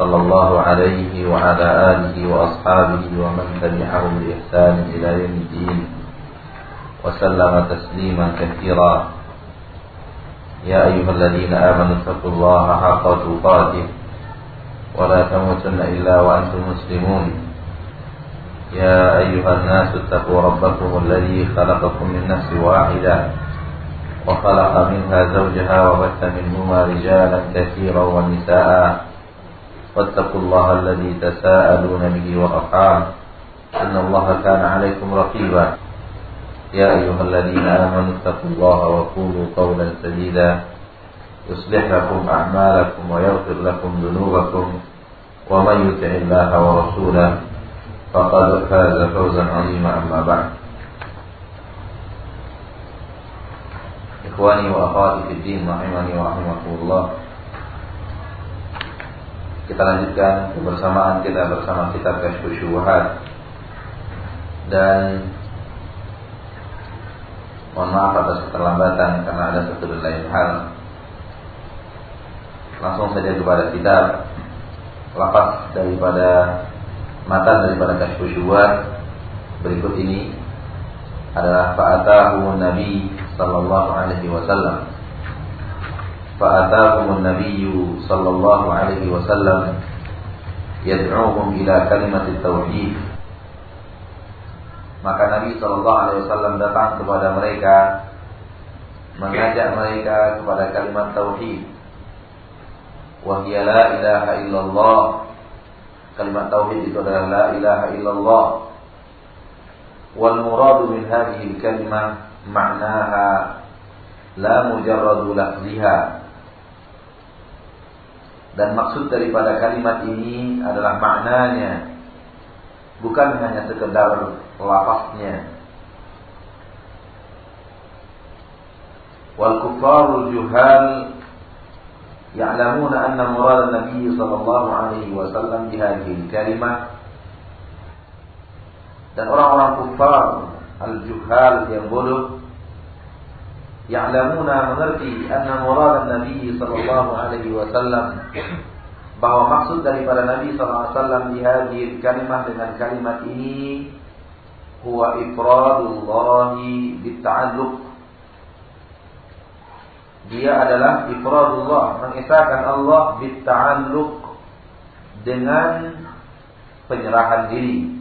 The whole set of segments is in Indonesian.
صلى الله عليه وعلى آله وأصحابه ومن تبعهم بإحسان إلى يوم الدين وسلم تسليما كثيرا. يا أيها الذين آمنوا اتقوا الله حق تقاته ولا تموتن إلا وأنتم مسلمون. يا أيها الناس اتقوا ربكم الذي خلقكم من نفس واحدة وخلق منها زوجها وبث منهما رجالا كثيرا ونساء واتقوا الله الذي تساءلون به والأرحام. إن الله كان عليكم رقيبا. يا أيها الذين آمنوا اتقوا الله وقولوا قولا سديدا. يصلح لكم أعمالكم ويغفر لكم ذنوبكم. ومن يطع الله ورسوله فقد فاز فوزا عظيما أما بعد. إخواني وأخواتي في الدين رحمني ورحمكم الله. Kita lanjutkan kebersamaan kita bersama kitab Kashfu Syubuhat Dan Mohon maaf atas keterlambatan karena ada satu dan lain hal. Langsung saja kepada kitab Lapas daripada Matan daripada Kashfu Syubuhat Berikut ini Adalah Fa'atahu Nabi Sallallahu Alaihi Wasallam فأتاهم النبي صلى الله عليه وسلم يدعوهم إلى كلمة التوحيد maka Nabi Shallallahu Alaihi Wasallam datang kepada mereka mengajak mereka kepada kalimat tauhid wahya la ilaha illallah kalimat tauhid itu adalah la ilaha illallah wal muradu min hadhihi kalimah ma'naha la mujarradu lafziha dan maksud daripada kalimat ini adalah maknanya bukan hanya sekedar lafaznya. Wal kuffarul juhal ya'lamuna anna murad Nabi sallallahu alaihi wasallam bihadhihi kalimah dan orang-orang kufar al-juhal yang bodoh ya'lamuna mengerti anna murad Nabi sallallahu alaihi wasallam. Bahwa maksud daripada Nabi sallallahu alaihi wasallam di kalimat dengan kalimat ini huwa ifradullahi bitta'alluq. Dia adalah ifradullah mengesahkan Allah bitta'alluq dengan penyerahan diri.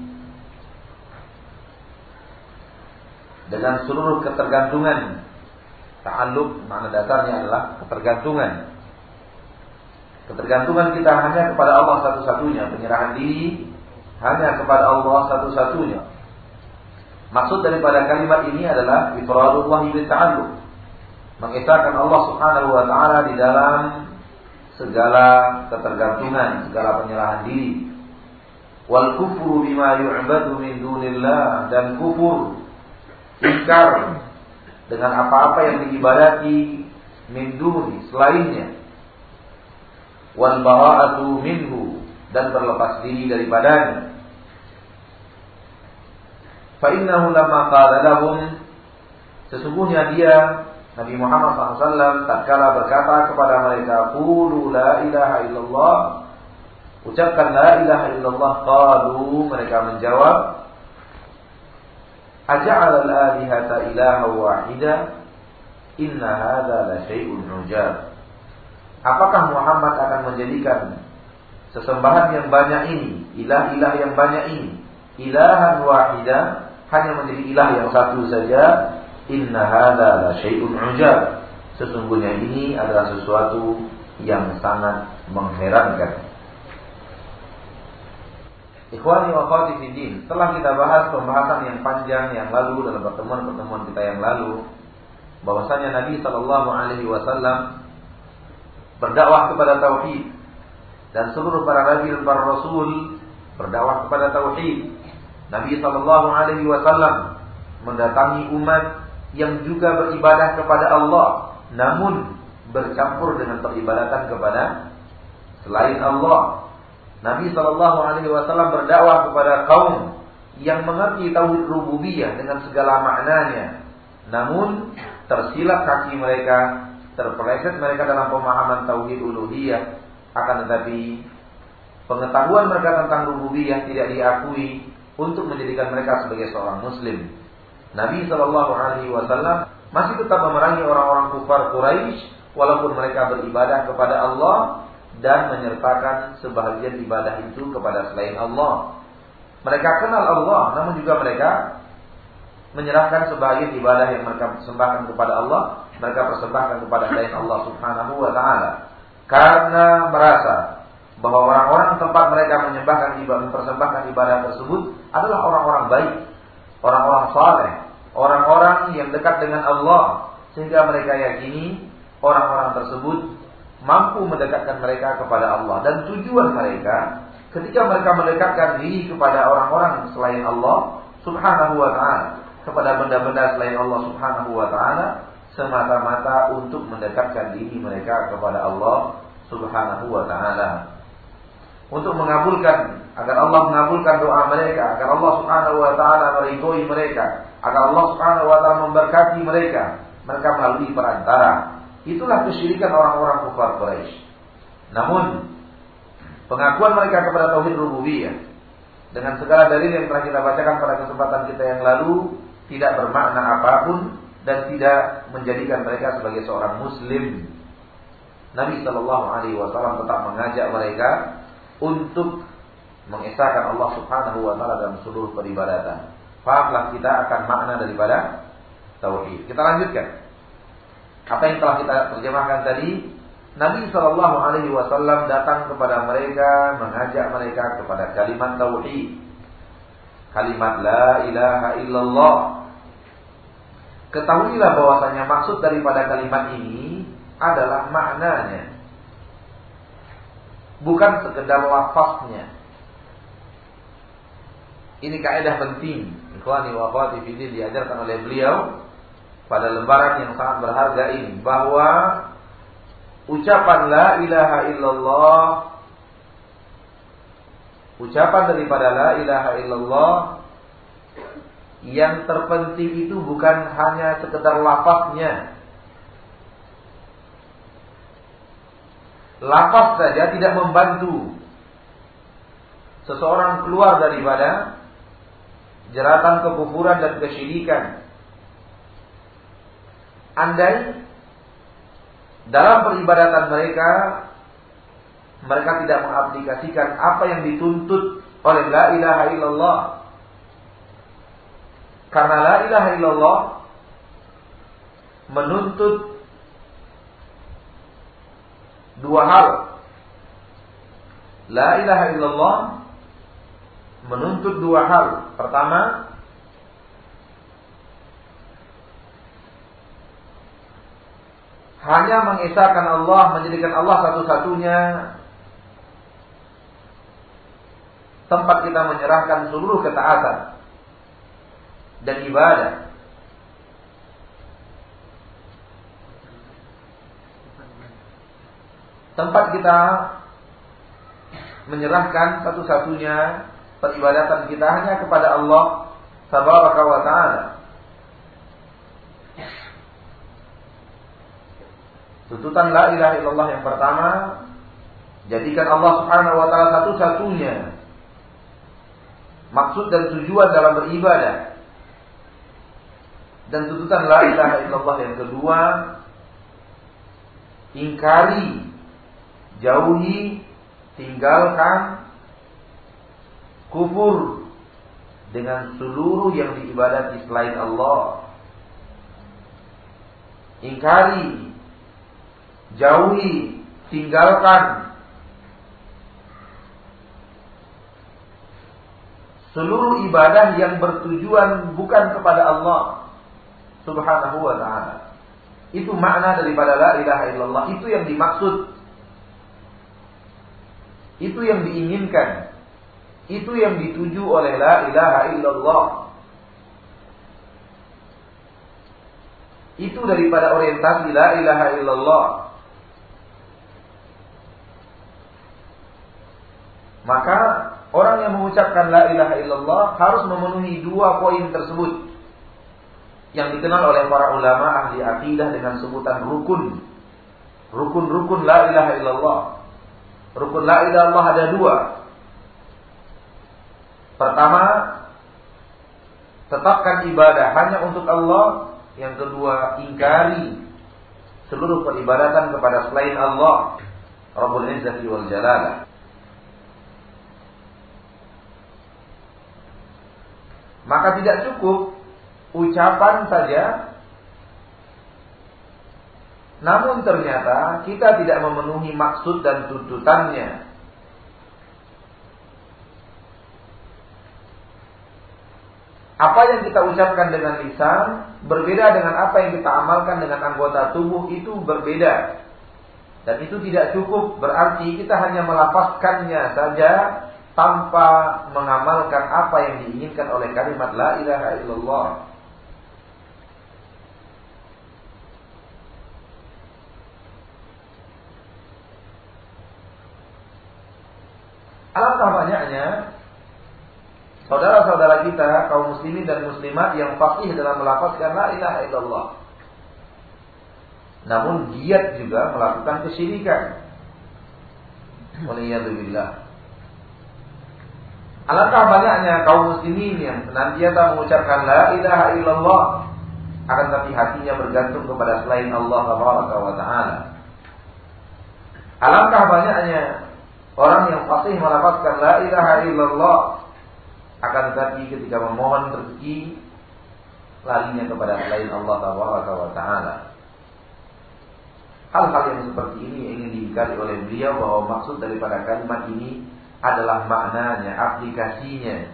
Dengan seluruh ketergantungan Ta'alluq makna dasarnya adalah ketergantungan. Ketergantungan kita hanya kepada Allah satu-satunya, penyerahan diri hanya kepada Allah satu-satunya. Maksud daripada kalimat ini adalah ifradullah bil ta'alluq. Mengesahkan Allah Subhanahu wa taala di dalam segala ketergantungan, segala penyerahan diri. Wal kufru bima yu'badu min dunillah dan kufur ingkar dengan apa-apa yang diibadati min duni selainnya. Wal bara'atu minhu dan berlepas diri daripadanya. Fa innahu lamma qala lahum sesungguhnya dia Nabi Muhammad SAW tatkala berkata kepada mereka qulu la ilaha illallah ucapkan la ilaha illallah qalu mereka menjawab Aja'al al-alihata ilaha wahida Inna hadha la syai'un ujab Apakah Muhammad akan menjadikan Sesembahan yang banyak ini Ilah-ilah yang banyak ini Ilahan wahida Hanya menjadi ilah yang satu saja? Inna hadha la syai'un ujab Sesungguhnya ini adalah sesuatu yang sangat mengherankan Ikhwani wa akhwati fiddin, setelah kita bahas pembahasan yang panjang yang lalu dalam pertemuan-pertemuan kita yang lalu, bahwasanya Nabi Shallallahu alaihi wasallam berdakwah kepada tauhid dan seluruh para nabi dan para rasul berdakwah kepada tauhid Nabi Shallallahu Alaihi Wasallam mendatangi umat yang juga beribadah kepada Allah, namun bercampur dengan peribadatan kepada selain Allah. Nabi Shallallahu Alaihi Wasallam berdakwah kepada kaum yang mengerti tauhid rububiyah dengan segala maknanya, namun tersilap kaki mereka, terpeleset mereka dalam pemahaman tauhid uluhiyah, akan tetapi pengetahuan mereka tentang rububiyah tidak diakui untuk menjadikan mereka sebagai seorang muslim. Nabi Shallallahu Alaihi Wasallam masih tetap memerangi orang-orang kufar Quraisy walaupun mereka beribadah kepada Allah dan menyertakan sebahagian ibadah itu kepada selain Allah. Mereka kenal Allah, namun juga mereka menyerahkan sebagian ibadah yang mereka persembahkan kepada Allah, mereka persembahkan kepada selain Allah Subhanahu wa taala. Karena merasa bahwa orang-orang tempat mereka menyembahkan ibadah, mempersembahkan ibadah tersebut adalah orang-orang baik, orang-orang saleh, orang-orang yang dekat dengan Allah, sehingga mereka yakini orang-orang tersebut mampu mendekatkan mereka kepada Allah dan tujuan mereka ketika mereka mendekatkan diri kepada orang-orang selain Allah Subhanahu wa taala, kepada benda-benda selain Allah Subhanahu wa taala semata-mata untuk mendekatkan diri mereka kepada Allah Subhanahu wa taala. Untuk mengabulkan agar Allah mengabulkan doa mereka, agar Allah Subhanahu wa taala meridhoi mereka, agar Allah Subhanahu wa taala memberkati mereka, mereka melalui perantara. Itulah kesyirikan orang-orang kafir Quraisy. Namun pengakuan mereka kepada tauhid rububiyah dengan segala dalil yang telah kita bacakan pada kesempatan kita yang lalu tidak bermakna apa pun dan tidak menjadikan mereka sebagai seorang muslim. Nabi Shallallahu Alaihi Wasallam tetap mengajak mereka untuk mengesahkan Allah Subhanahu Wa Taala dalam seluruh peribadatan. Fahamlah kita akan makna daripada tauhid. Kita lanjutkan. Apa yang telah kita terjemahkan tadi? Nabi Shallallahu Alaihi Wasallam datang kepada mereka, mengajak mereka kepada kalimat tauhid, kalimat la ilaha illallah. Ketahuilah bahwasanya maksud daripada kalimat ini adalah maknanya, bukan sekedar lafaznya. Ini kaidah penting, ikhwani wa diajarkan oleh beliau pada lembaran yang sangat berharga ini bahwa ucapan la ilaha illallah ucapan daripada la ilaha illallah yang terpenting itu bukan hanya sekedar lafaznya. Lafaz saja tidak membantu seseorang keluar daripada jeratan kekufuran dan kesyirikan andai dalam peribadatan mereka mereka tidak mengaplikasikan apa yang dituntut oleh la ilaha illallah. Karena la ilaha illallah menuntut dua hal. La ilaha illallah menuntut dua hal. Pertama, hanya mengisahkan Allah, menjadikan Allah satu-satunya tempat kita menyerahkan seluruh ketaatan dan ibadah. Tempat kita menyerahkan satu-satunya peribadatan kita hanya kepada Allah Tabaraka wa Ta'ala. Tuntutan la ilaha illallah yang pertama jadikan Allah Subhanahu wa taala satu-satunya maksud dan tujuan dalam beribadah. Dan tuntutan la ilaha illallah yang kedua ingkari, jauhi, tinggalkan kufur dengan seluruh yang diibadati selain Allah. Ingkari jauhi, tinggalkan seluruh ibadah yang bertujuan bukan kepada Allah Subhanahu wa taala. Itu makna daripada la ilaha illallah, itu yang dimaksud. Itu yang diinginkan. Itu yang dituju oleh la ilaha illallah. Itu daripada orientasi la ilaha illallah. Maka orang yang mengucapkan la ilaha illallah harus memenuhi dua poin tersebut. Yang dikenal oleh para ulama ahli akidah dengan sebutan rukun. Rukun-rukun la ilaha illallah. Rukun la ilaha illallah ada dua. Pertama, tetapkan ibadah hanya untuk Allah. Yang kedua, ingkari seluruh peribadatan kepada selain Allah. Rabbul Izzati wal Jalalah. Maka tidak cukup ucapan saja. Namun ternyata kita tidak memenuhi maksud dan tuntutannya. Apa yang kita ucapkan dengan lisan berbeda dengan apa yang kita amalkan dengan anggota tubuh itu berbeda. Dan itu tidak cukup berarti kita hanya melafazkannya saja tanpa mengamalkan apa yang diinginkan oleh kalimat la ilaha illallah. Alangkah banyaknya saudara-saudara kita kaum muslimin dan muslimat yang fasih dalam melafazkan la ilaha illallah. Namun giat juga melakukan kesyirikan. Waliyadzubillah. Alangkah banyaknya kaum muslimin yang senantiasa mengucapkan la ilaha illallah akan tapi hatinya bergantung kepada selain Allah wa taala. Alangkah banyaknya orang yang fasih melafazkan la ilaha illallah akan tetapi ketika memohon rezeki larinya kepada selain Allah wa taala. Hal-hal yang seperti ini ingin diingkari oleh beliau bahwa maksud daripada kalimat ini adalah maknanya, aplikasinya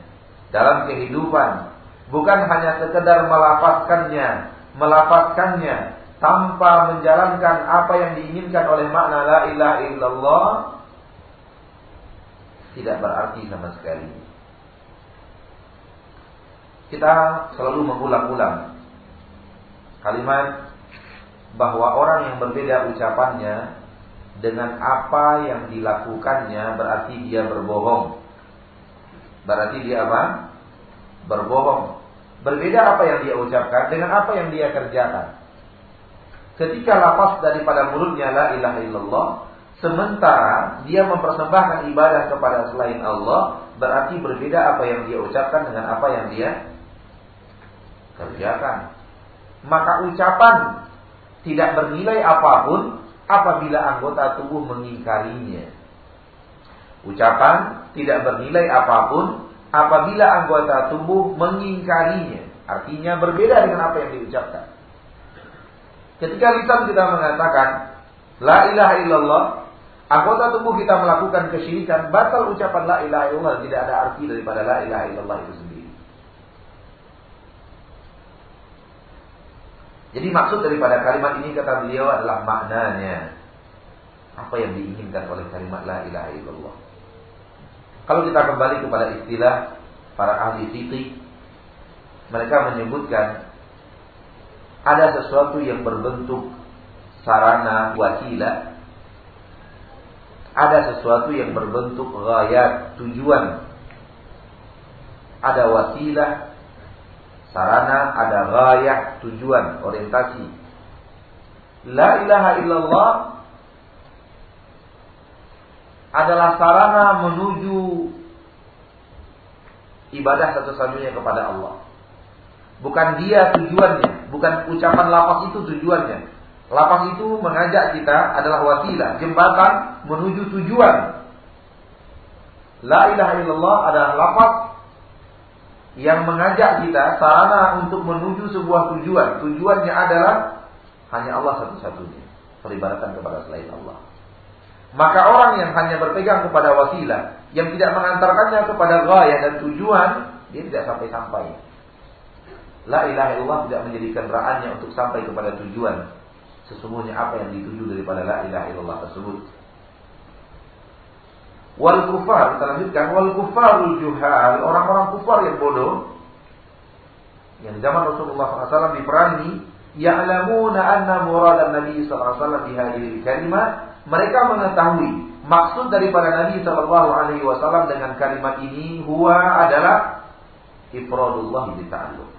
dalam kehidupan. Bukan hanya sekedar melafazkannya, melafazkannya tanpa menjalankan apa yang diinginkan oleh makna la ilaha illallah tidak berarti sama sekali kita selalu mengulang-ulang kalimat bahwa orang yang berbeda ucapannya dengan apa yang dilakukannya berarti dia berbohong. Berarti dia apa? Berbohong. Berbeda apa yang dia ucapkan dengan apa yang dia kerjakan. Ketika lapas daripada mulutnya la ilaha illallah, sementara dia mempersembahkan ibadah kepada selain Allah, berarti berbeda apa yang dia ucapkan dengan apa yang dia kerjakan. Maka ucapan tidak bernilai apa pun apabila anggota tubuh mengingkarinya. Ucapan tidak bernilai apa pun apabila anggota tubuh mengingkarinya. Artinya berbeda dengan apa yang diucapkan. Ketika lisan kita mengatakan La ilaha illallah Anggota tubuh kita melakukan kesyirikan Batal ucapan la ilaha illallah Tidak ada arti daripada la ilaha illallah itu sendiri Jadi maksud daripada kalimat ini kata beliau adalah maknanya. Apa yang diinginkan oleh kalimat la ilaha illallah. Kalau kita kembali kepada istilah para ahli fikih, mereka menyebutkan ada sesuatu yang berbentuk sarana wasilah ada sesuatu yang berbentuk gayat tujuan ada wasilah sarana, ada gayah, tujuan, orientasi. La ilaha illallah adalah sarana menuju ibadah satu-satunya kepada Allah. Bukan dia tujuannya, bukan ucapan lapas itu tujuannya. Lapas itu mengajak kita adalah wasilah, jembatan menuju tujuan. La ilaha illallah adalah lapas yang mengajak kita sarana untuk menuju sebuah tujuan. Tujuannya adalah hanya Allah satu-satunya. Peribadatan kepada selain Allah. Maka orang yang hanya berpegang kepada wasilah, yang tidak mengantarkannya kepada gaya dan tujuan, dia tidak sampai-sampai. La ilaha illallah tidak menjadi kendaraannya untuk sampai kepada tujuan. Sesungguhnya apa yang dituju daripada la ilaha illallah tersebut. Wal kufar, kita lanjutkan. Wal kufarul juhal, orang-orang kufar yang bodoh. Yang zaman Rasulullah SAW diperangi. Ya'lamuna anna murad Nabi SAW dihadiri kalimat. Mereka mengetahui maksud daripada Nabi Shallallahu Alaihi Wasallam dengan kalimat ini huwa adalah ifradullah di ta'alluq.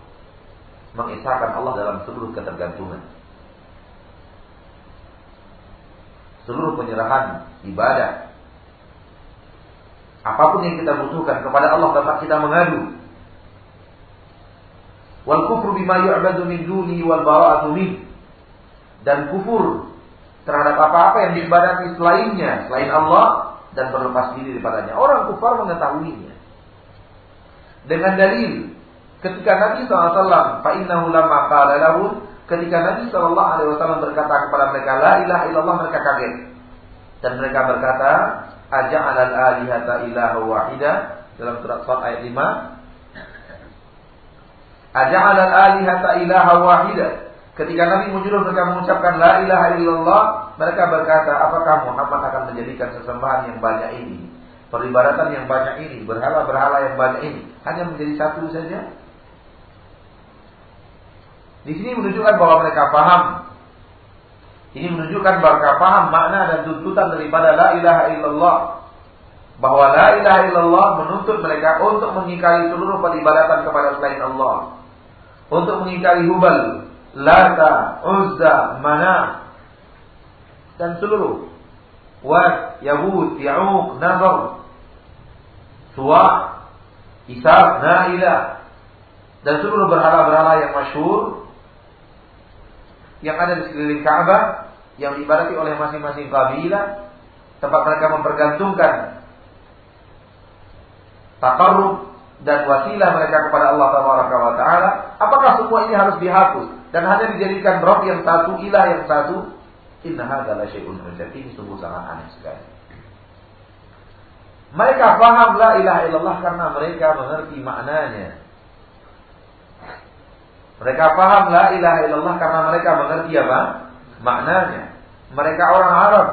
Mengisahkan Allah dalam seluruh ketergantungan. Seluruh penyerahan ibadah Apa pun yang kita butuhkan kepada Allah tempat kita mengadu. Wal kufru bima yu'badu min duni wal bara'atu min. Dan kufur terhadap apa-apa yang diibadati selainnya, selain Allah dan berlepas diri daripadanya. Orang kufar mengetahuinya. Dengan dalil ketika Nabi SAW fa innahu lamma qala lahum ketika Nabi SAW berkata kepada mereka la ilaha illallah mereka kaget. Dan mereka berkata, aja'al al-alihata ilaha wahida. Dalam surat Sad ayat 5 aja'al al-alihata ilaha wahida. Ketika Nabi menyuruh mereka mengucapkan la ilaha illallah. Mereka berkata apakah Muhammad akan menjadikan sesembahan yang banyak ini? Peribadatan yang banyak ini? Berhala-berhala yang banyak ini? Hanya menjadi satu saja? Di sini menunjukkan bahwa mereka paham ini menunjukkan bahwa paham makna dan tuntutan daripada la ilaha illallah. Bahwa la ilaha illallah menuntut mereka untuk mengingkari seluruh peribadatan kepada selain Allah. Untuk mengingkari hubal, lata, uzza, mana, dan seluruh. Wat, yahud, ya'uq, nazar, suwa, isab, na'ilah. Dan seluruh berhala-berhala yang masyhur yang ada di sekeliling Ka'bah yang diibadati oleh masing-masing kabilah tempat mereka mempergantungkan takarrub dan wasilah mereka kepada Allah wa taala apakah semua ini harus dihapus dan hanya dijadikan roh yang satu ilah yang satu? Inna hadza la syai'un ini sungguh sangat aneh sekali. Mereka paham la ilaha illallah karena mereka mengerti maknanya. Mereka paham la ilaha illallah karena mereka mengerti apa maknanya. Mereka orang Arab.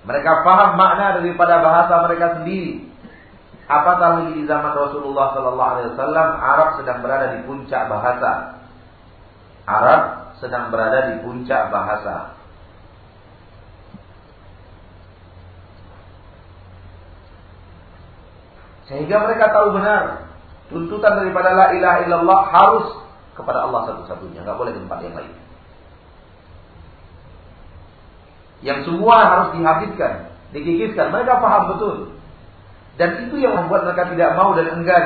Mereka paham makna daripada bahasa mereka sendiri. Apatah lagi di zaman Rasulullah Sallallahu Alaihi Wasallam, Arab sedang berada di puncak bahasa. Arab sedang berada di puncak bahasa. Sehingga mereka tahu benar tuntutan daripada la ilaha illallah harus kepada Allah satu-satunya, nggak boleh tempat yang lain. Yang semua harus dihabiskan, dikikiskan. Mereka paham betul. Dan itu yang membuat mereka tidak mau dan enggan.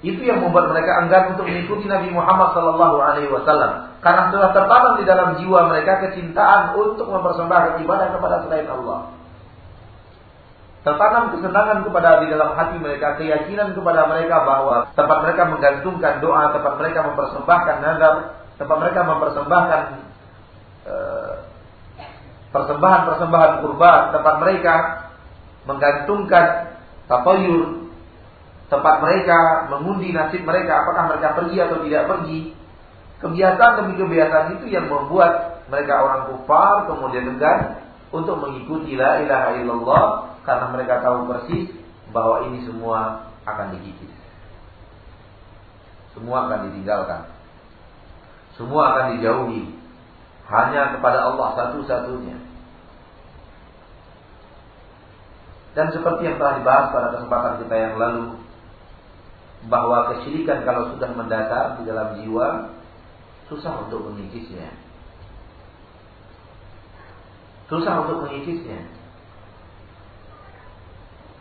Itu yang membuat mereka enggan untuk mengikuti Nabi Muhammad Sallallahu Alaihi Wasallam. Karena sudah tertanam di dalam jiwa mereka kecintaan untuk mempersembahkan ibadah kepada selain Allah. Tertanam kesenangan kepada di dalam hati mereka, keyakinan kepada mereka bahwa tempat mereka menggantungkan doa, tempat mereka mempersembahkan nazar, tempat mereka mempersembahkan uh, persembahan-persembahan kurban tempat mereka menggantungkan tatayur tempat mereka mengundi nasib mereka apakah mereka pergi atau tidak pergi. Kebiasaan demi kebiasaan itu yang membuat mereka orang kufar kemudian enggan untuk mengikuti la ilaha illallah karena mereka tahu persis bahwa ini semua akan digigit. Semua akan ditinggalkan. Semua akan dijauhi hanya kepada Allah satu-satunya. Dan seperti yang telah dibahas pada kesempatan kita yang lalu, bahwa kesyirikan kalau sudah mendasar di dalam jiwa, susah untuk mengikisnya. Susah untuk mengikisnya.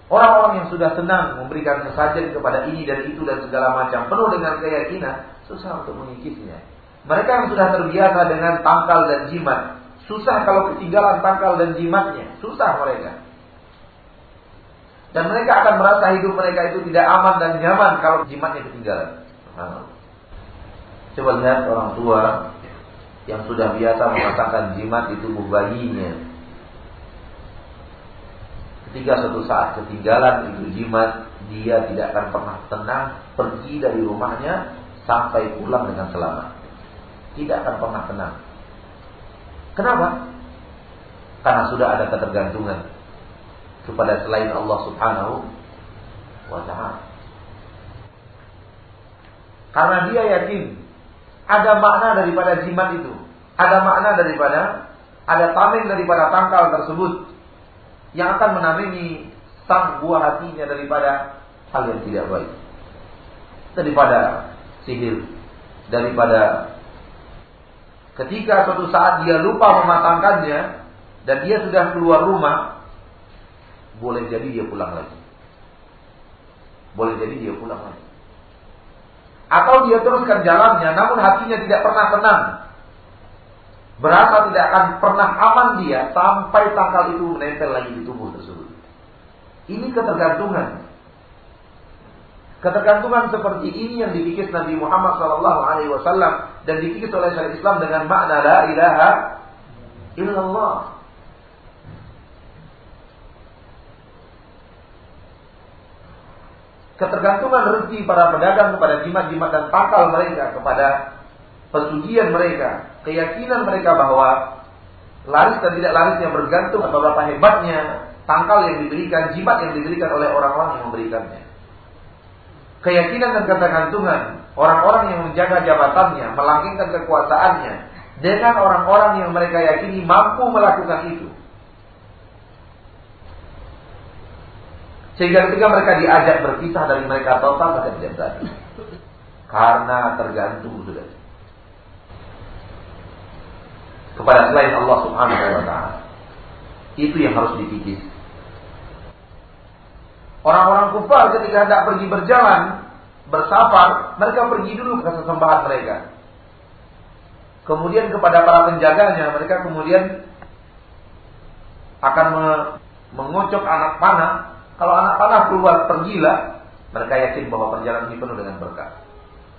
Orang-orang yang sudah senang memberikan sesajen kepada ini dan itu dan segala macam penuh dengan keyakinan, susah untuk mengikisnya. Mereka yang sudah terbiasa dengan tangkal dan jimat, susah kalau ketinggalan tangkal dan jimatnya, susah mereka. Dan mereka akan merasa hidup mereka itu tidak aman dan nyaman kalau jimatnya ketinggalan. Coba lihat orang tua yang sudah biasa merasakan jimat di tubuh bayinya. Ketika suatu saat ketinggalan itu jimat, dia tidak akan pernah tenang pergi dari rumahnya sampai pulang dengan selamat tidak akan pernah tenang. Kenapa? Karena sudah ada ketergantungan. kepada selain Allah Subhanahu wa taala. Karena dia yakin ada makna daripada jimat itu, ada makna daripada ada tameng daripada tangkal tersebut yang akan menamini sang buah hatinya daripada hal yang tidak baik. Daripada sihir, daripada ketika suatu saat dia lupa mematangkannya dan dia sudah keluar rumah, boleh jadi dia pulang lagi. Boleh jadi dia pulang lagi. Atau dia teruskan jalannya, namun hatinya tidak pernah tenang. Berasa tidak akan pernah aman dia sampai tangkal itu menempel lagi di tubuh tersebut. Ini ketergantungan. Ketergantungan seperti ini yang dikikis Nabi Muhammad SAW dan dikikis oleh syariat Islam dengan makna la ilaha illallah. Ketergantungan rezeki para pedagang kepada jimat-jimat dan pakal mereka, kepada pesugihan mereka, keyakinan mereka bahwa laris dan tidak larisnya bergantung atau berapa hebatnya tangkal yang diberikan, jimat yang diberikan oleh orang-orang yang memberikannya. Keyakinan dan ketergantungan orang-orang yang menjaga jabatannya, melanggengkan kekuasaannya dengan orang-orang yang mereka yakini mampu melakukan itu. Sehingga ketika mereka diajak berpisah dari mereka total mereka tidak berani. Karena tergantung sudah. Kepada selain Allah subhanahu wa ta'ala. Itu yang harus dipikir. Orang-orang kufar ketika hendak pergi berjalan, bersafar, mereka pergi dulu ke sesembahan mereka. Kemudian kepada para penjaganya, mereka kemudian akan mengocok anak panah kalau anak panah keluar pergilah, mereka yakin bahwa perjalanan ini penuh dengan berkah.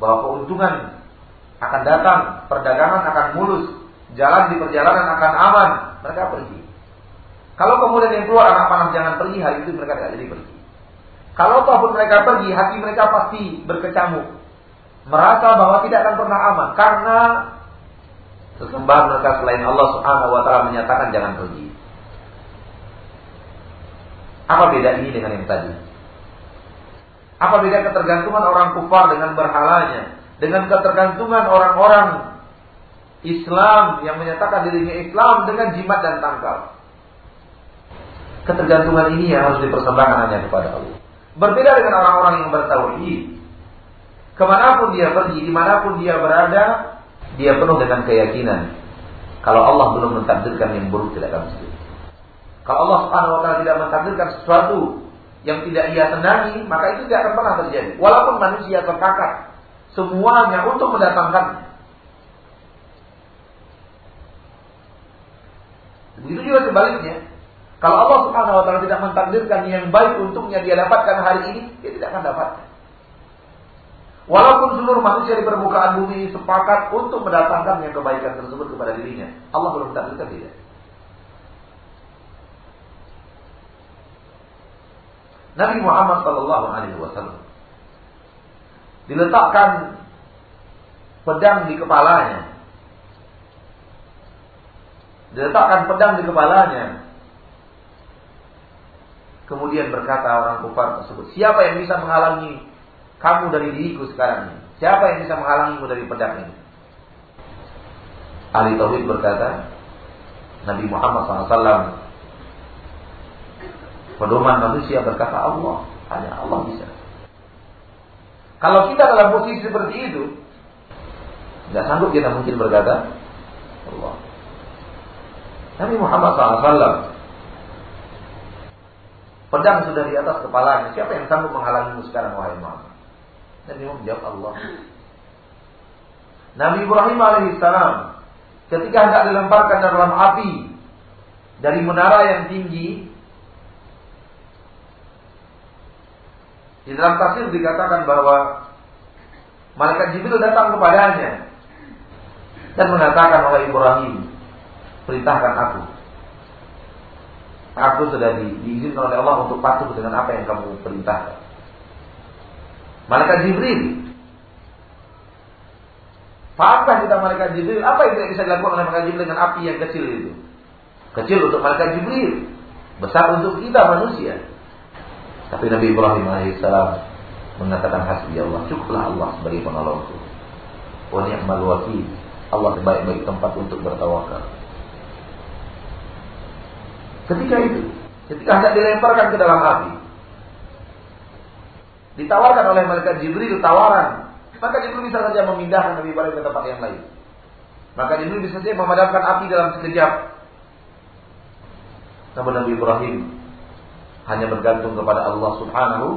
Bahwa keuntungan akan datang, perdagangan akan mulus, jalan di perjalanan akan aman, mereka pergi. Kalau kemudian yang keluar anak panah jangan pergi, hari itu mereka tidak jadi pergi. Kalau pun mereka pergi, hati mereka pasti berkecamuk. Merasa bahwa tidak akan pernah aman. Karena sesembahan mereka selain Allah subhanahu wa ta'ala menyatakan jangan pergi. Apa beda ini dengan yang tadi? Apa beda ketergantungan orang kufar dengan berhalanya? Dengan ketergantungan orang-orang Islam yang menyatakan dirinya Islam dengan jimat dan tangkal. Ketergantungan ini yang harus dipersembahkan hanya kepada Allah. Berbeda dengan orang-orang yang bertauhid. Ke mana pun dia pergi, di mana pun dia berada, dia penuh dengan keyakinan. Kalau Allah belum mentakdirkan yang buruk tidak akan mesti. Kalau Allah Subhanahu wa taala tidak mentakdirkan sesuatu yang tidak ia senangi, maka itu tidak akan pernah terjadi. Walaupun manusia terkakar semuanya untuk mendatangkannya. Begitu juga sebaliknya. Kalau Allah Subhanahu wa taala tidak mentakdirkan yang baik untuknya dia dapatkan hari ini, dia tidak akan dapatkan. Walaupun seluruh manusia di permukaan bumi sepakat untuk mendatangkan yang kebaikan tersebut kepada dirinya, Allah belum mentakdirkan tidak. Nabi Muhammad Shallallahu Alaihi Wasallam diletakkan pedang di kepalanya, diletakkan pedang di kepalanya. Kemudian berkata orang kufar tersebut, siapa yang bisa menghalangi kamu dari diriku sekarang ini? Siapa yang bisa menghalangimu dari pedang ini? Ali Tauhid berkata, Nabi Muhammad SAW Pedoman manusia berkata Allah, hanya Allah bisa. Kalau kita dalam posisi seperti itu, tidak sanggup kita mungkin berkata Allah. Nabi Muhammad SAW Pedang sudah di atas kepalanya. Siapa yang sanggup menghalangimu sekarang wahai Muhammad? Nabi Muhammad menjawab Allah. Nabi Ibrahim alaihissalam ketika hendak dilemparkan dalam api dari menara yang tinggi, Di dalam tafsir dikatakan bahwa malaikat Jibril datang kepadanya dan mengatakan oleh Ibrahim, perintahkan aku. Aku sudah di, diizinkan oleh Allah untuk patuh dengan apa yang kamu perintahkan. Malaikat Jibril. Pahamkah kita malaikat Jibril? Apa yang tidak bisa dilakukan oleh malaikat Jibril dengan api yang kecil itu? Kecil untuk malaikat Jibril. Besar untuk kita manusia. Tapi Nabi Ibrahim alaihissalam mengatakan hasbi Allah, cukuplah Allah sebagai penolongku. Wa ni'mal wakil. Allah sebaik-baik tempat untuk bertawakal. Ketika itu, ketika hendak dilemparkan ke dalam api, ditawarkan oleh malaikat Jibril tawaran, maka Jibril bisa saja memindahkan Nabi Ibrahim ke tempat yang lain. Maka Jibril bisa saja memadamkan api dalam sekejap. Namun Nabi Ibrahim hanya bergantung kepada Allah Subhanahu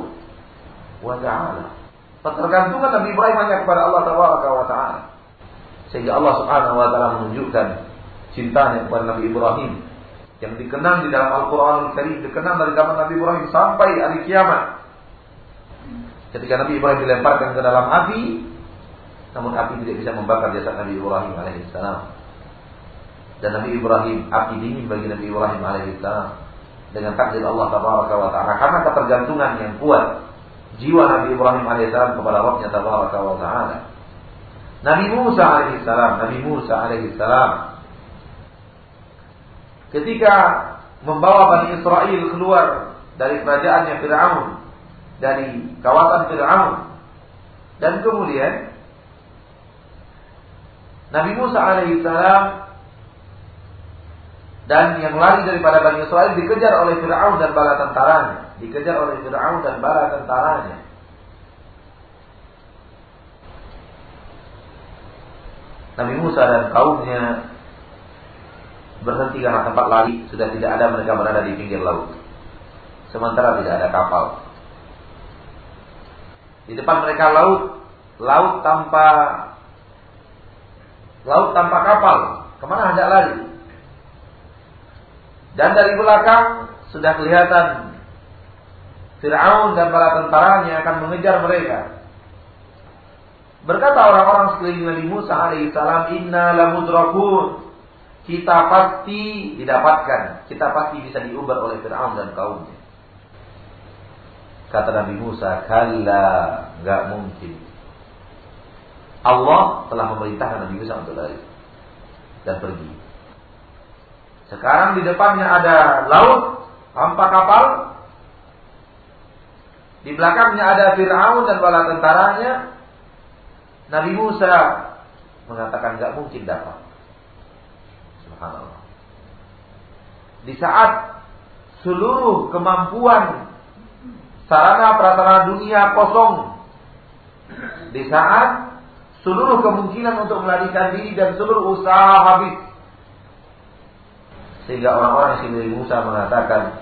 wa taala. Ketergantungan Nabi Ibrahim hanya kepada Allah wa taala. Sehingga Allah Subhanahu wa taala menunjukkan cintanya kepada Nabi Ibrahim yang dikenang di dalam Al-Qur'an Al-Karim, dikenang dari zaman Nabi Ibrahim sampai hari kiamat. Ketika Nabi Ibrahim dilemparkan ke dalam api, namun api tidak bisa membakar jasad Nabi Ibrahim alaihissalam. Dan Nabi Ibrahim, api dingin bagi Nabi Ibrahim alaihissalam dengan takdir Allah tabaraka wa taala karena ketergantungan yang kuat jiwa Nabi Ibrahim alaihissalam kepada Rabbnya tabaraka wa taala. Nabi Musa alaihissalam, Nabi Musa alaihissalam ketika membawa Bani Israel keluar dari kerajaannya Fir'aun, dari kawasan Fir'aun, dan kemudian Nabi Musa alaihissalam dan yang lari daripada Bani Israel dikejar oleh Fir'aun dan bala tentaranya. Dikejar oleh Fir'aun dan bala tentaranya. Nabi Musa dan kaumnya berhenti karena tempat lari sudah tidak ada mereka berada di pinggir laut. Sementara tidak ada kapal. Di depan mereka laut, laut tanpa laut tanpa kapal. Ke mana hendak lari? Dan dari belakang sudah kelihatan Fir'aun dan para tentaranya akan mengejar mereka. Berkata orang-orang sekeliling Nabi Musa alaihissalam, Inna lamudrakun. Kita pasti didapatkan. Kita pasti bisa diubar oleh Fir'aun dan kaumnya. Kata Nabi Musa, Kalla, nggak mungkin. Allah telah memerintahkan Nabi Musa untuk lari dan pergi. Sekarang di depannya ada laut tanpa kapal. Di belakangnya ada Fir'aun dan bala tentaranya. Nabi Musa mengatakan gak mungkin dapat. Subhanallah. Di saat seluruh kemampuan sarana prasarana dunia kosong. Di saat seluruh kemungkinan untuk melarikan diri dan seluruh usaha habis. Sehingga orang-orang yang Musa mengatakan,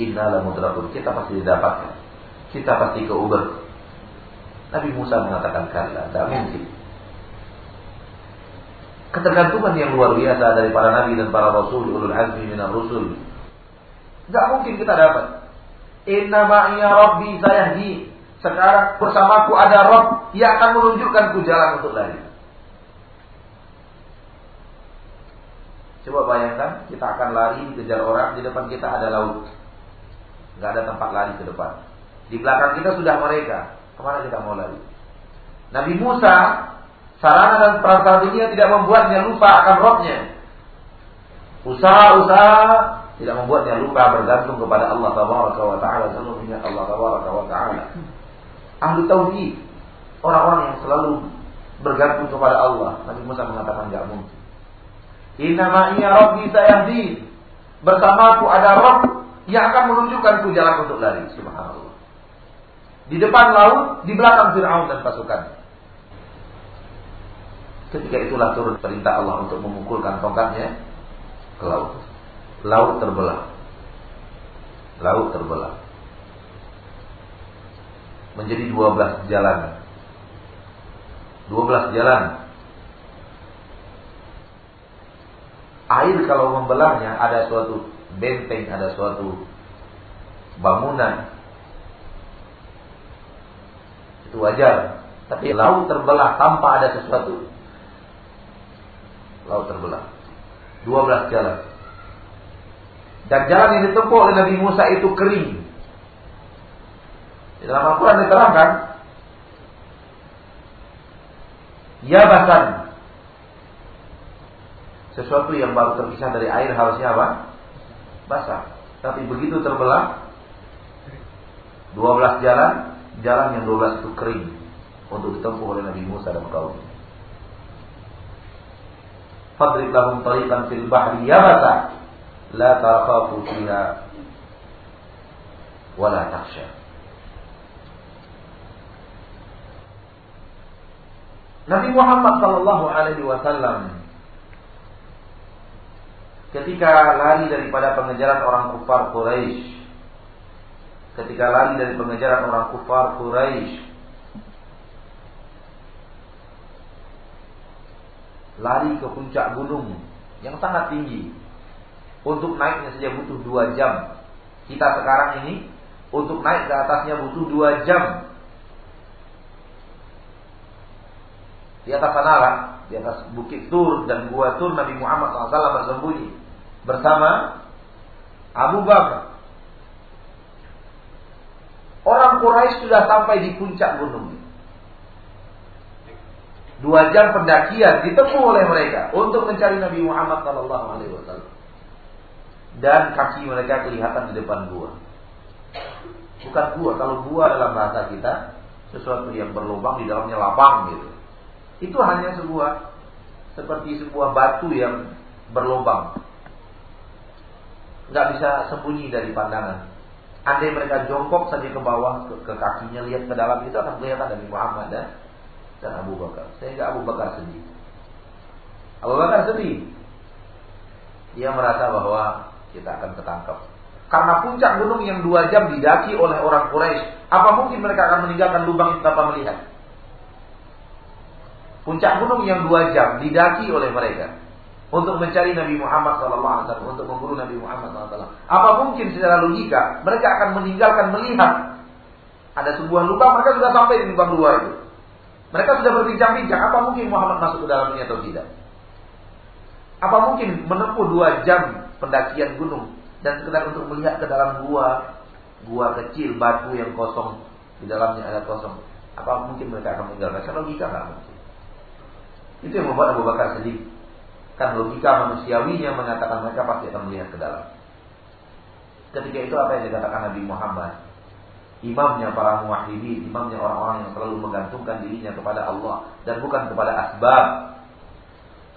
Inna mudrakun, kita pasti didapatkan. Kita pasti ke Uber. Nabi Musa mengatakan kalla, tidak mungkin. Ketergantungan yang luar biasa dari para nabi dan para rasul, ulul azmi minar rusul. Tidak mungkin kita dapat. Inna ma'iyya rabbi sayahdi. Sekarang bersamaku ada Rob yang akan menunjukkanku jalan untuk lari. Coba bayangkan, kita akan lari dikejar orang, di depan kita ada laut. Gak ada tempat lari ke depan. Di belakang kita sudah mereka. Ke mana kita mau lari? Nabi Musa, sarana dan perasaan dunia tidak membuatnya lupa akan rohnya. Usaha-usaha tidak membuatnya lupa bergantung kepada Allah Taala wa Ta'ala. Selalu ingat Allah Taala wa Ta'ala. Ahli tauhid, orang-orang yang selalu bergantung kepada Allah. Nabi Musa mengatakan tidak mungkin. Inna ma'iya rabbi sayahdi. Bersamaku ada Rabb yang akan menunjukkanku jalan untuk lari. Subhanallah. Di depan laut, di belakang Fir'aun dan pasukan. Ketika itulah turun perintah Allah untuk memukulkan tongkatnya ke laut. Laut terbelah. Laut terbelah. Menjadi 12 jalan. 12 jalan. Air kalau membelahnya ada suatu benteng, ada suatu bangunan itu wajar. Tapi laut terbelah tanpa ada sesuatu. Laut terbelah. 12 jalan. Dan jalan yang ditempuh oleh Nabi Musa itu kering. Di dalam Al-Quran diterangkan. Yabasan. Sesuatu yang baru terpisah dari air harusnya apa? Basah. Tapi begitu terbelah 12 jalan, jalan yang 12 itu kering untuk ditempuh oleh Nabi Musa dan kaumnya. Fadrib lahum tariqan fil bahri yabasa la takhafu fiha wa la takhsha. Nabi Muhammad sallallahu alaihi wasallam ketika lari daripada pengejaran orang kufar Quraisy ketika lari dari pengejaran orang kufar Quraisy lari ke puncak gunung yang sangat tinggi untuk naiknya saja butuh dua jam kita sekarang ini untuk naik ke atasnya butuh dua jam di atas sana lah di atas bukit Tur dan gua Tur Nabi Muhammad SAW bersembunyi bersama Abu Bakar. Orang Quraisy sudah sampai di puncak gunung. Dua jam pendakian ditempuh oleh mereka untuk mencari Nabi Muhammad SAW. Dan kaki mereka kelihatan di depan gua. Bukan gua, kalau gua dalam bahasa kita sesuatu yang berlubang di dalamnya lapang gitu. Itu hanya sebuah seperti sebuah batu yang berlubang. Nggak bisa sembunyi dari pandangan. Andai mereka jongkok saja ke bawah, ke, ke kakinya lihat ke dalam itu akan kelihatan dari Muhammad dan, dan Abu Bakar. Sehingga Abu Bakar sedih. Abu Bakar sedih. Dia merasa bahwa kita akan ketangkap. Karena puncak gunung yang dua jam didaki oleh orang Quraisy, apa mungkin mereka akan meninggalkan lubang itu tanpa melihat? Puncak gunung yang dua jam didaki oleh mereka untuk mencari Nabi Muhammad SAW, untuk memburu Nabi Muhammad SAW. Apa mungkin secara logika mereka akan meninggalkan melihat ada sebuah lubang, mereka sudah sampai di lubang dua itu. Mereka sudah berbincang-bincang, apa mungkin Muhammad masuk ke dalamnya atau tidak? Apa mungkin menempuh dua jam pendakian gunung dan sekedar untuk melihat ke dalam gua, gua kecil, batu yang kosong, di dalamnya ada kosong. Apa mungkin mereka akan meninggalkan? Logika nggak mungkin. Itu yang membuat Abu Bakar sedih. Kan logika manusiawinya mengatakan mereka pasti akan melihat ke dalam. Ketika itu apa yang dikatakan Nabi Muhammad? Imamnya para muwahhidin, imamnya orang-orang yang selalu menggantungkan dirinya kepada Allah dan bukan kepada asbab.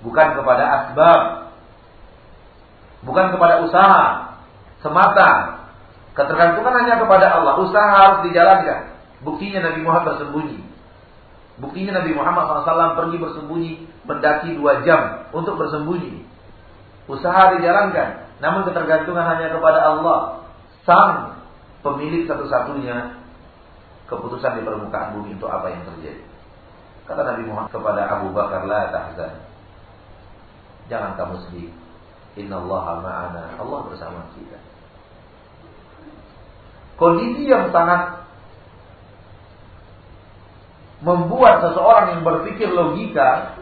Bukan kepada asbab. Bukan kepada usaha semata. Ketergantungan hanya kepada Allah. Usaha harus dijalankan. Buktinya Nabi Muhammad bersembunyi. Buktinya Nabi Muhammad SAW pergi bersembunyi mendaki dua jam untuk bersembunyi. Usaha dijalankan, namun ketergantungan hanya kepada Allah. Sang pemilik satu-satunya keputusan di permukaan bumi itu apa yang terjadi. Kata Nabi Muhammad kepada Abu Bakar, La tahzan. Jangan kamu sedih. Inna Allah ma'ana. Allah bersama kita. Kondisi yang sangat membuat seseorang yang berpikir logika,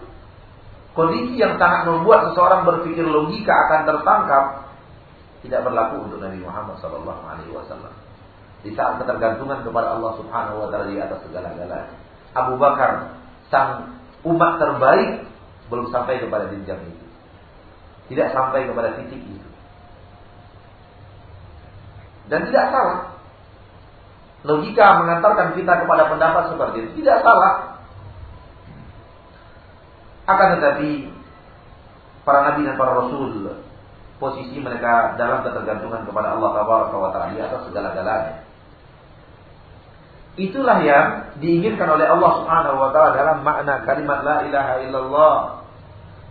kondisi yang sangat membuat seseorang berpikir logika akan tertangkap, tidak berlaku untuk Nabi Muhammad Sallallahu Alaihi Wasallam. Di saat ketergantungan kepada Allah Subhanahu Wa Taala di atas segala-galanya, Abu Bakar sang umat terbaik belum sampai kepada jenjang itu, tidak sampai kepada titik itu, dan tidak salah. Logika mengantarkan kita kepada pendapat seperti itu. Tidak salah. Akan tetapi para nabi dan para rasul posisi mereka dalam ketergantungan kepada Allah Taala di atas segala-galanya. Itulah yang diinginkan oleh Allah Subhanahu wa taala dalam makna kalimat la ilaha illallah.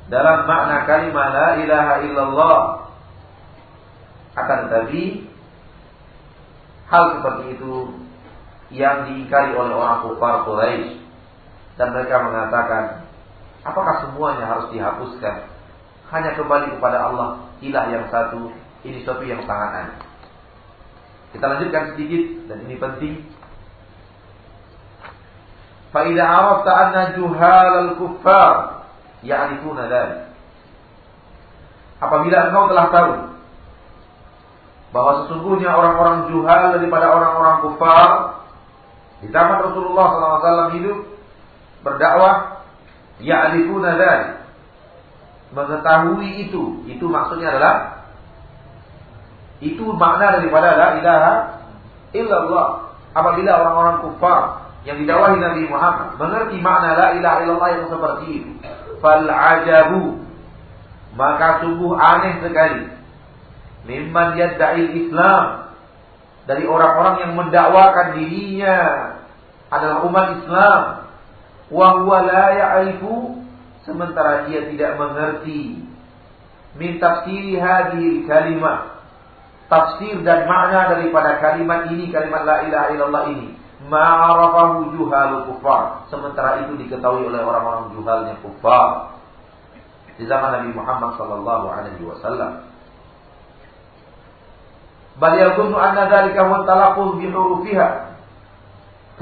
Dalam makna kalimat la ilaha illallah. Akan tetapi hal seperti itu yang diingkari oleh orang kufar Quraisy dan mereka mengatakan apakah semuanya harus dihapuskan hanya kembali kepada Allah ilah yang satu ini sesuatu yang sangat aneh kita lanjutkan sedikit dan ini penting Fa'idha arafta anna juhal al-kuffar ya'rifuna dhalik. Apabila engkau telah tahu bahwa sesungguhnya orang-orang juhal daripada orang-orang kufar di zaman Rasulullah SAW hidup berdakwah ya'rifuna dzalik mengetahui itu itu maksudnya adalah Itu makna daripada la ilaha illallah. Apabila orang-orang kufar yang didawahi Nabi Muhammad. Mengerti makna la ilaha illallah yang seperti itu, fal ajabu. Maka sungguh aneh sekali. Mimman yad'il Islam. Dari orang-orang yang mendakwakan dirinya adalah umat Islam. Wa huwa la ya'rifu. Sementara dia tidak mengerti. Min tafsiri hadhihi kalimat tafsir dan makna daripada kalimat ini kalimat la ilaha illallah ini ma'arafahu juhal kufar sementara itu diketahui oleh orang-orang juhalnya kufar di zaman Nabi Muhammad sallallahu alaihi wasallam. Bal yakunu anna dzalika huwa bi hurufiha.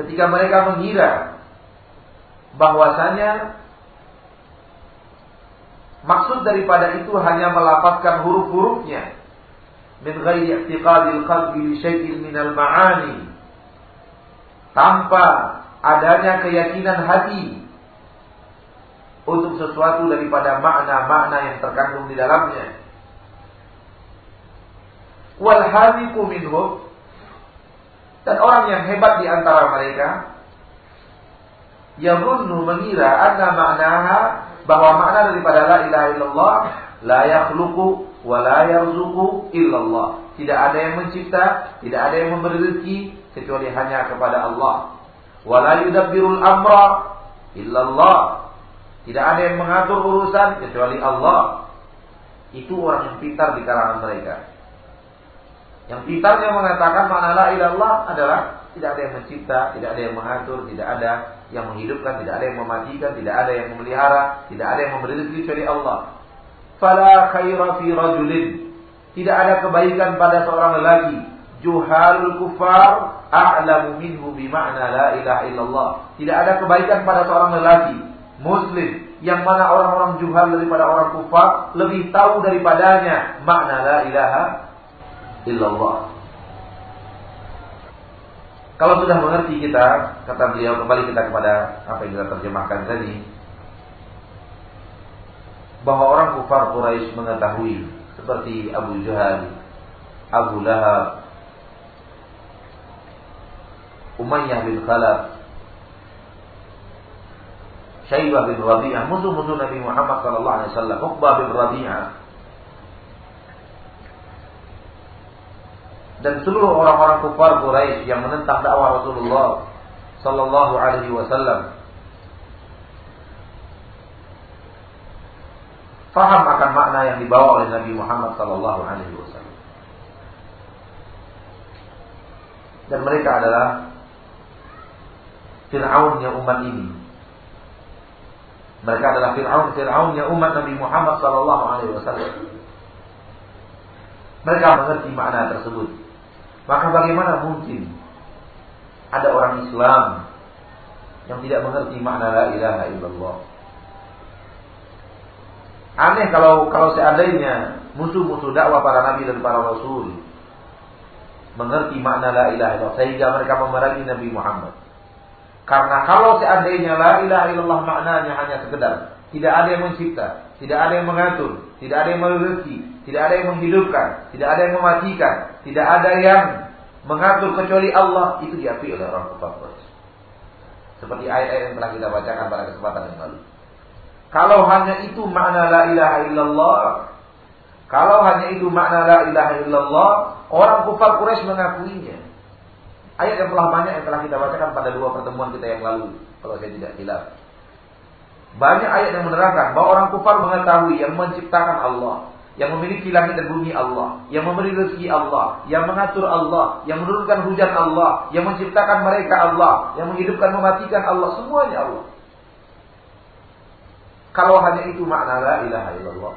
Ketika mereka mengira bahwasanya maksud daripada itu hanya melafazkan huruf-hurufnya min ghairi i'tiqadil qalbi li syai'in min al-ma'ani tanpa adanya keyakinan hati untuk sesuatu daripada makna-makna yang terkandung di dalamnya. Dan orang yang hebat di antara mereka yadhunnu mengira anna maknaha bahwa makna daripada la ilaha illallah la yakhluqu wa la yarzuqu illallah. Tidak ada yang mencipta, tidak ada yang memberi rezeki kecuali hanya kepada Allah. Wa la yudabbirul amra illallah tidak ada yang mengatur urusan kecuali Allah. Itu orang yang pintar di kalangan mereka. Yang pintarnya mengatakan makna la ilallah adalah tidak ada yang mencipta, tidak ada yang mengatur, tidak ada yang menghidupkan, tidak ada yang mematikan, tidak ada yang memelihara, tidak ada yang memberi rezeki kecuali Allah. Fala khaira fi rajulin. Tidak ada kebaikan pada seorang lelaki. Juhalul kufar a'lamu minhu bima'na la ilaha illallah. Tidak ada kebaikan pada seorang lelaki Muslim yang mana orang-orang juhal daripada orang kufar lebih tahu daripadanya makna la ilaha illallah. Kalau sudah mengerti kita, kata beliau kembali kita kepada apa yang kita terjemahkan tadi, bahwa orang kufar Quraisy mengetahui seperti Abu Jahal, Abu Lahab, Umayyah bin Khalaf, Syaibah bin Rabi'ah, musuh-musuh Nabi Muhammad sallallahu alaihi wasallam, Uqbah bin Rabi'ah. Dan seluruh orang-orang kufar Quraisy yang menentang dakwah Rasulullah sallallahu alaihi wasallam faham akan makna yang dibawa oleh Nabi Muhammad sallallahu alaihi wasallam. Dan mereka adalah Fir'aunnya umat ini mereka adalah Fir'aun, Fir'aunnya umat Nabi Muhammad Sallallahu Alaihi Wasallam. Mereka mengerti makna tersebut. Maka bagaimana mungkin ada orang Islam yang tidak mengerti makna la ilaha illallah? Aneh kalau kalau seandainya musuh-musuh dakwah para nabi dan para rasul mengerti makna la ilaha illallah sehingga mereka memerangi Nabi Muhammad. Karena kalau seandainya la ilaha illallah maknanya hanya sekedar tidak ada yang mencipta, tidak ada yang mengatur, tidak ada yang merezeki, tidak ada yang menghidupkan, tidak ada yang mematikan, tidak ada yang mengatur kecuali Allah, itu diakui oleh orang kafir. Seperti ayat-ayat yang telah kita bacakan pada kesempatan yang lalu. Kalau hanya itu makna la ilaha illallah, kalau hanya itu makna la ilaha illallah, orang kufar Quraisy mengakuinya. Ayat yang telah banyak yang telah kita bacakan pada dua pertemuan kita yang lalu, kalau saya tidak hilaf. Banyak ayat yang menerangkan bahwa orang kufar mengetahui yang menciptakan Allah, yang memiliki langit dan bumi Allah, yang memberi rezeki Allah, yang mengatur Allah, yang menurunkan hujan Allah, yang menciptakan mereka Allah, yang menghidupkan mematikan Allah, semuanya Allah. Kalau hanya itu makna la ilaha illallah.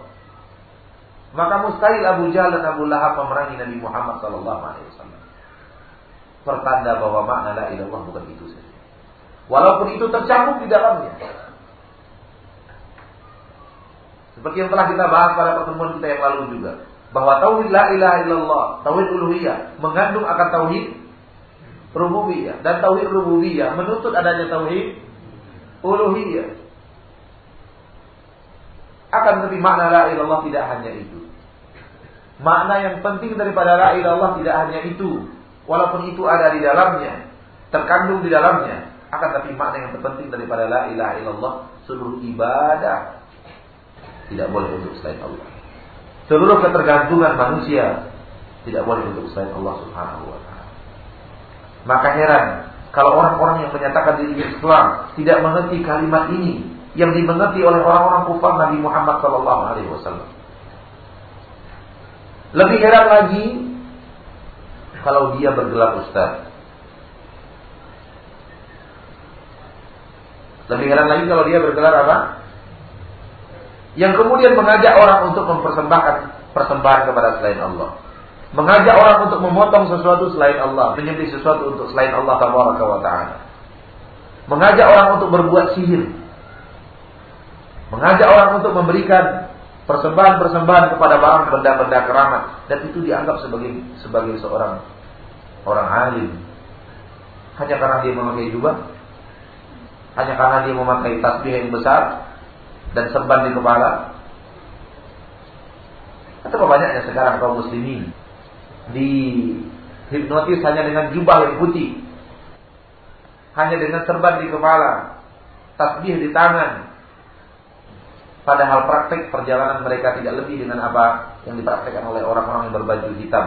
Maka mustahil Abu Jahal dan Abu Lahab memerangi Nabi Muhammad sallallahu alaihi wasallam pertanda bahwa makna la ilallah bukan itu saja. Walaupun itu tercakup di dalamnya. Seperti yang telah kita bahas pada pertemuan kita yang lalu juga. Bahwa tauhid la ilaha illallah, tauhid uluhiyah mengandung akan tauhid rububiyah dan tauhid rububiyah menuntut adanya tauhid uluhiyah. Akan lebih makna la ilallah tidak hanya itu. Makna yang penting daripada la ilaha illallah tidak hanya itu. Walaupun itu ada di dalamnya, terkandung di dalamnya. Akan tapi makna yang terpenting daripada la ilaha illallah seluruh ibadah tidak boleh untuk selain Allah. Seluruh ketergantungan manusia tidak boleh untuk selain Allah Subhanahu wa taala. Maka heran kalau orang-orang yang menyatakan diri Islam tidak mengerti kalimat ini yang dimengerti oleh orang-orang kufar Nabi Muhammad sallallahu alaihi wasallam. Lebih heran lagi kalau dia bergelar ustaz. Lebih heran lagi kalau dia bergelar apa? Yang kemudian mengajak orang untuk mempersembahkan persembahan kepada selain Allah. Mengajak orang untuk memotong sesuatu selain Allah, menyembelih sesuatu untuk selain Allah taala. Mengajak orang untuk berbuat sihir. Mengajak orang untuk memberikan persembahan-persembahan kepada barang benda-benda keramat. Dan itu dianggap sebagai sebagai seorang orang alim. Hanya karena dia memakai jubah hanya karena dia memakai tasbih yang besar dan serban di kepala atau banyaknya sekarang kaum muslimin di hipnotis hanya dengan jubah yang putih hanya dengan serban di kepala tasbih di tangan Padahal praktek perjalanan mereka tidak lebih dengan apa yang dipraktekkan oleh orang-orang yang berbaju hitam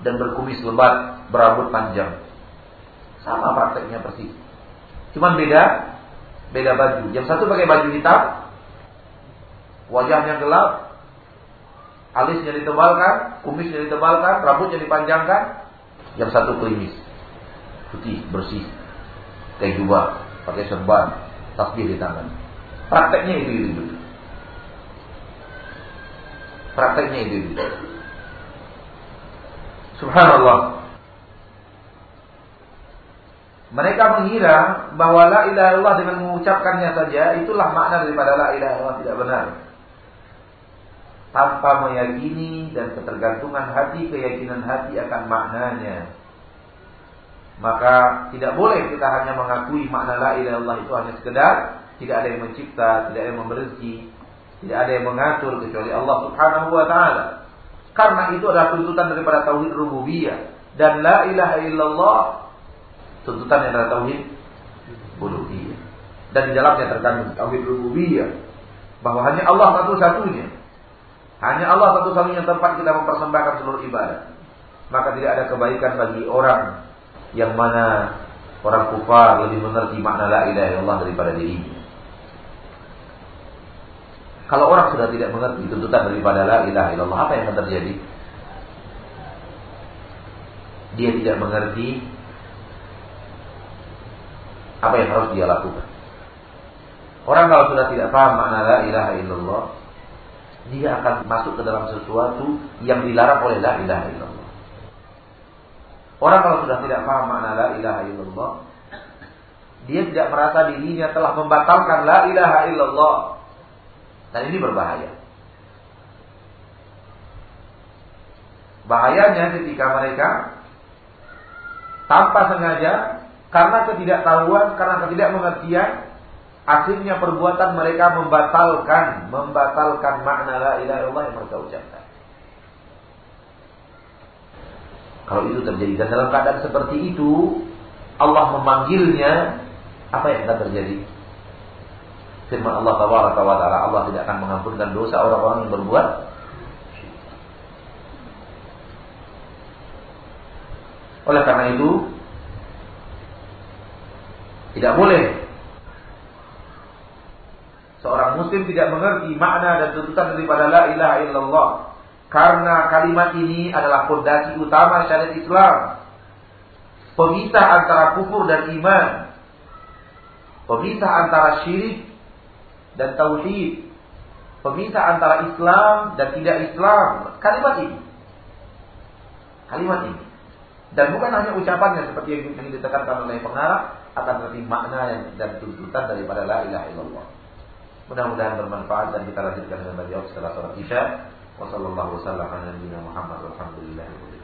dan berkumis lebat, berambut panjang. Sama prakteknya persis. Cuman beda, beda baju. Yang satu pakai baju hitam, wajahnya gelap, alisnya ditebalkan, kumisnya ditebalkan, rambutnya dipanjangkan. Yang satu klimis, putih, bersih, kayak jubah, pakai serban, tasbih di tangan. Prakteknya itu itu. Prakteknya itu itu. Subhanallah. Mereka mengira bahwa la ilaha illallah dengan mengucapkannya saja itulah makna daripada la ilaha illallah tidak benar. Tanpa meyakini dan ketergantungan hati, keyakinan hati akan maknanya. Maka tidak boleh kita hanya mengakui makna la ilaha illallah itu hanya sekedar tidak ada yang mencipta, tidak ada yang memberi, tidak ada yang mengatur kecuali Allah Subhanahu wa taala. Karena itu adalah tuntutan daripada tauhid rububiyah dan la ilaha illallah tuntutan yang adalah tauhid uluhiyah. Dan di dalamnya terkandung tauhid rububiyah bahwa hanya Allah satu-satunya. Hanya Allah satu-satunya tempat kita mempersembahkan seluruh ibadah. Maka tidak ada kebaikan bagi orang yang mana orang kufar lebih mengerti makna la ilaha illallah daripada dirinya. Kalau orang sudah tidak mengerti tuntutan daripada la ilaha illallah, apa yang akan terjadi? Dia tidak mengerti apa yang harus dia lakukan. Orang kalau sudah tidak paham makna la ilaha illallah, dia akan masuk ke dalam sesuatu yang dilarang oleh la ilaha illallah. Orang kalau sudah tidak paham makna la ilaha illallah, dia tidak merasa dirinya telah membatalkan la ilaha illallah. Dan ini berbahaya. Bahayanya ketika mereka tanpa sengaja karena ketidaktahuan, karena ketidakmengertian, akhirnya perbuatan mereka membatalkan, membatalkan makna la ilaha illallah yang mereka ucapkan. Kalau itu terjadi dan dalam keadaan seperti itu, Allah memanggilnya, apa yang akan terjadi? Firman Allah tabaraka wa taala Allah tidak akan mengampunkan dosa orang-orang yang berbuat Oleh karena itu tidak boleh seorang muslim tidak mengerti makna dan tuntutan daripada la ilaha illallah karena kalimat ini adalah fondasi utama syariat Islam. Pemisah antara kufur dan iman. Pemisah antara syirik dan tauhid. Pemisah antara Islam dan tidak Islam. Kalimat ini. Kalimat ini. Dan bukan hanya ucapannya seperti yang ditekankan oleh pengarang, akan tetapi makna dan tuntutan daripada la ilaha illallah. Mudah-mudahan bermanfaat dan kita lanjutkan dengan beliau setelah sholat isya. Wassalamualaikum warahmatullahi wabarakatuh.